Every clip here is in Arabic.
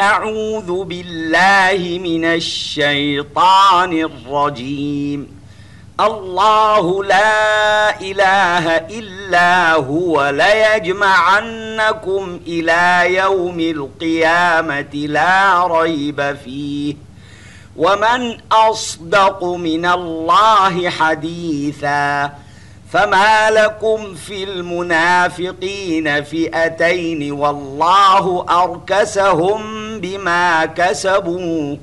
أعوذ بالله من الشيطان الرجيم. الله لا إله إلا هو ليجمعنكم إلى يوم القيامة لا ريب فيه. ومن أصدق من الله حديثا. فما لكم في المنافقين فئتين والله أركسهم بما كسبوا.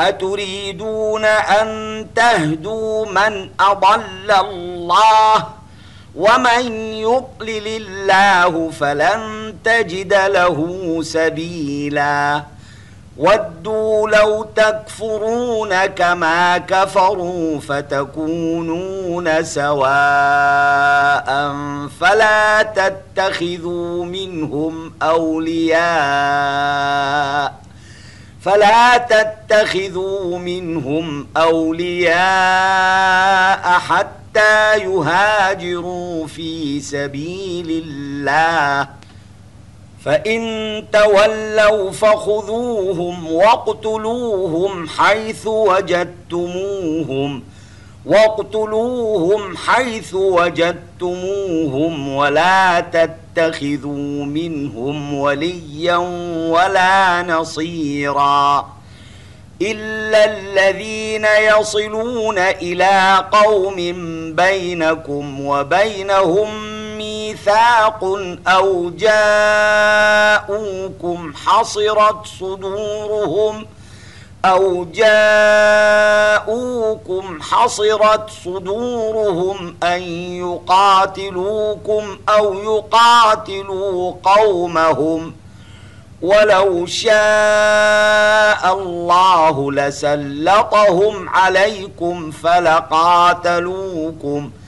أتريدون أن تهدوا من أضل الله؟ ومن يضلل الله فلن تجد له سبيلا. ودوا لو تكفرون كما كفروا فتكونون سواء فلا تتخذوا منهم أولياء فلا تتخذوا منهم أولياء حتى يهاجروا في سبيل الله فإن تولوا فخذوهم واقتلوهم حيث وجدتموهم واقتلوهم حيث وجدتموهم ولا تتخذوا منهم وليا ولا نصيرا إلا الذين يصلون إلى قوم بينكم وبينهم ميثاق أو جاءوكم حصرت صدورهم ۖ أو جاءوكم حصرت صدورهم أن يقاتلوكم أو يقاتلوا قومهم ولو شاء الله لسلطهم عليكم فلقاتلوكم ۖ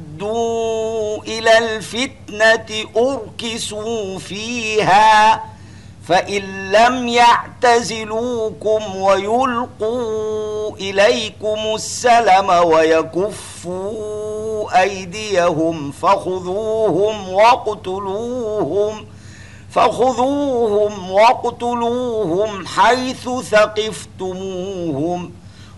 ردوا إلى الفتنة أركسوا فيها فإن لم يعتزلوكم ويلقوا إليكم السلم ويكفوا أيديهم فخذوهم واقتلوهم فخذوهم واقتلوهم حيث ثقفتموهم ۖ.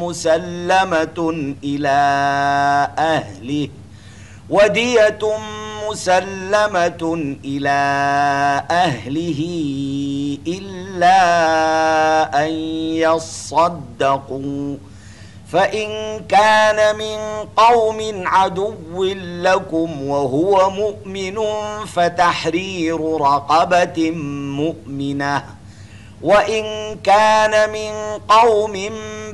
مسلمة إلى أهله. ودية مسلمة إلى أهله إلا أن يصدقوا. فإن كان من قوم عدو لكم وهو مؤمن فتحرير رقبة مؤمنة. وإن كان من قوم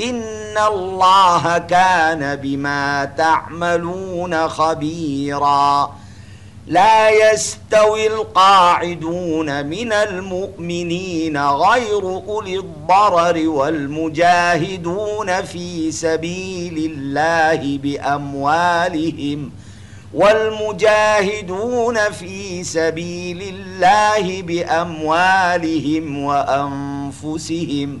إن الله كان بما تعملون خبيراً. لا يستوي القاعدون من المؤمنين غير أولي الضرر والمجاهدون في سبيل الله بأموالهم والمجاهدون في سبيل الله بأموالهم وأنفسهم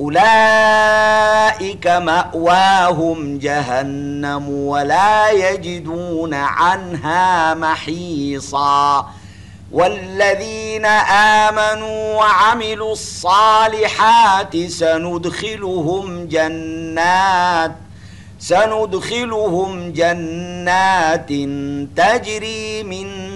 أولئك مأواهم جهنم ولا يجدون عنها محيصا. والذين آمنوا وعملوا الصالحات سندخلهم جنات سندخلهم جنات تجري من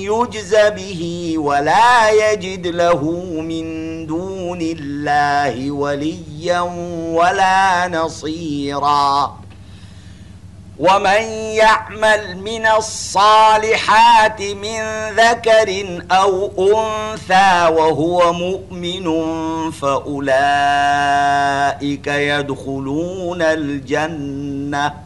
يجز به ولا يجد له من دون الله وليا ولا نصيرا. ومن يعمل من الصالحات من ذكر أو أنثى وهو مؤمن فأولئك يدخلون الجنة.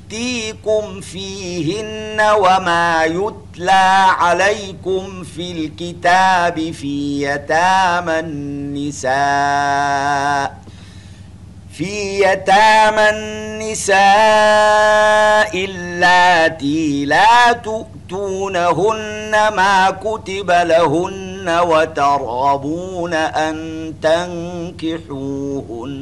يفتيكم فيهن وما يتلى عليكم في الكتاب في يتامى النساء في يتامى النساء اللاتي لا تؤتونهن ما كتب لهن وترغبون أن تنكحوهن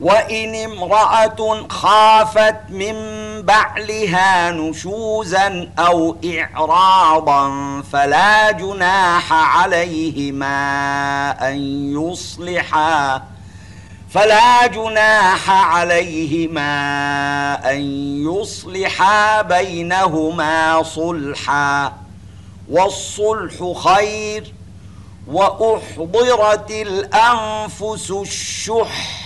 وإن امرأة خافت من بعلها نشوزا أو إعراضا فلا جناح عليهما أن يصلحا. فلا جناح عليهما أن يصلحا بينهما صلحا. والصلح خير وأحضرت الأنفس الشح.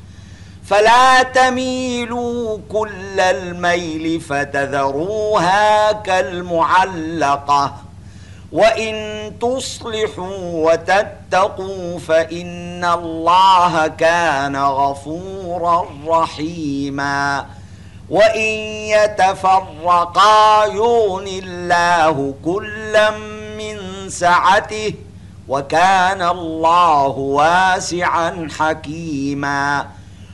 فلا تميلوا كل الميل فتذروها كالمعلقة. وإن تصلحوا وتتقوا فإن الله كان غفورا رحيما. وإن يتفرقا يغن الله كلا من سعته وكان الله واسعا حكيما.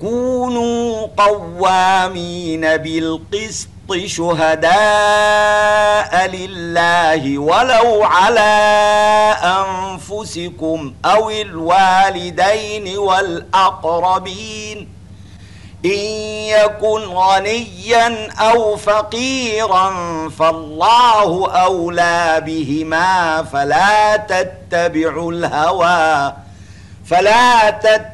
كونوا قوامين بالقسط شهداء لله ولو على أنفسكم أو الوالدين والأقربين إن يكن غنيا أو فقيرا فالله أولى بهما فلا تتبعوا الهوى فلا تتبعوا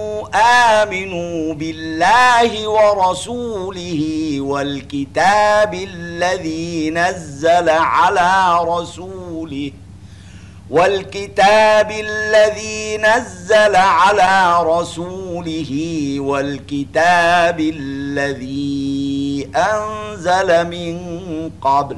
آمنوا بالله ورسوله والكتاب الذي نزل على رسوله والكتاب الذي نزل على رسوله والكتاب الذي أنزل من قبل.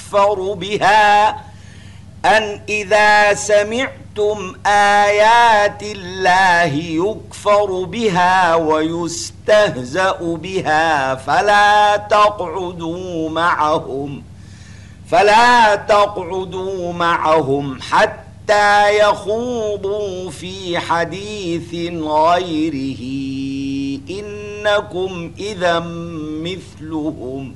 بها. أن إذا سمعتم آيات الله يكفر بها ويستهزأ بها فلا تقعدوا معهم فلا تقعدوا معهم حتى حتى يخوضوا في حديث غيره. إنكم إذا مثلهم.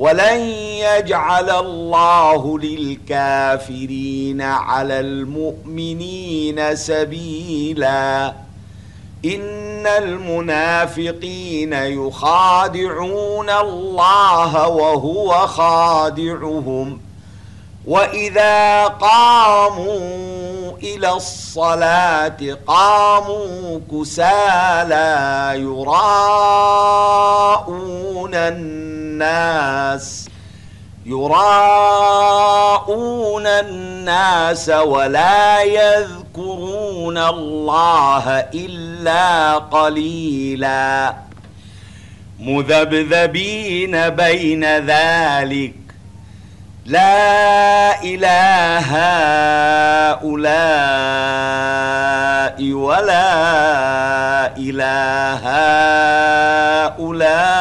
ولن يجعل الله للكافرين على المؤمنين سبيلا. إن المنافقين يخادعون الله وهو خادعهم. وإذا قاموا إلى الصلاة قاموا كسالى يراءون الناس يراءون الناس ولا يذكرون الله إلا قليلا مذبذبين بين ذلك لا إله هؤلاء ولا إله هؤلاء.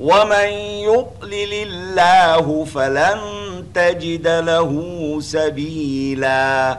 ومن يضلل الله فلن تجد له سبيلا.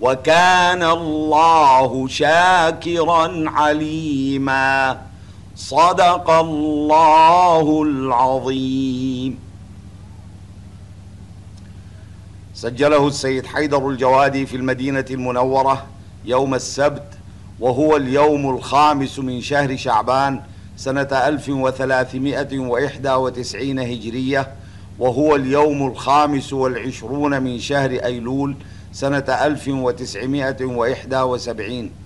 وكان الله شاكرا عليما. صدق الله العظيم. سجله السيد حيدر الجوادي في المدينة المنورة يوم السبت وهو اليوم الخامس من شهر شعبان سنة 1391 هجرية وهو اليوم الخامس والعشرون من شهر أيلول سنة 1971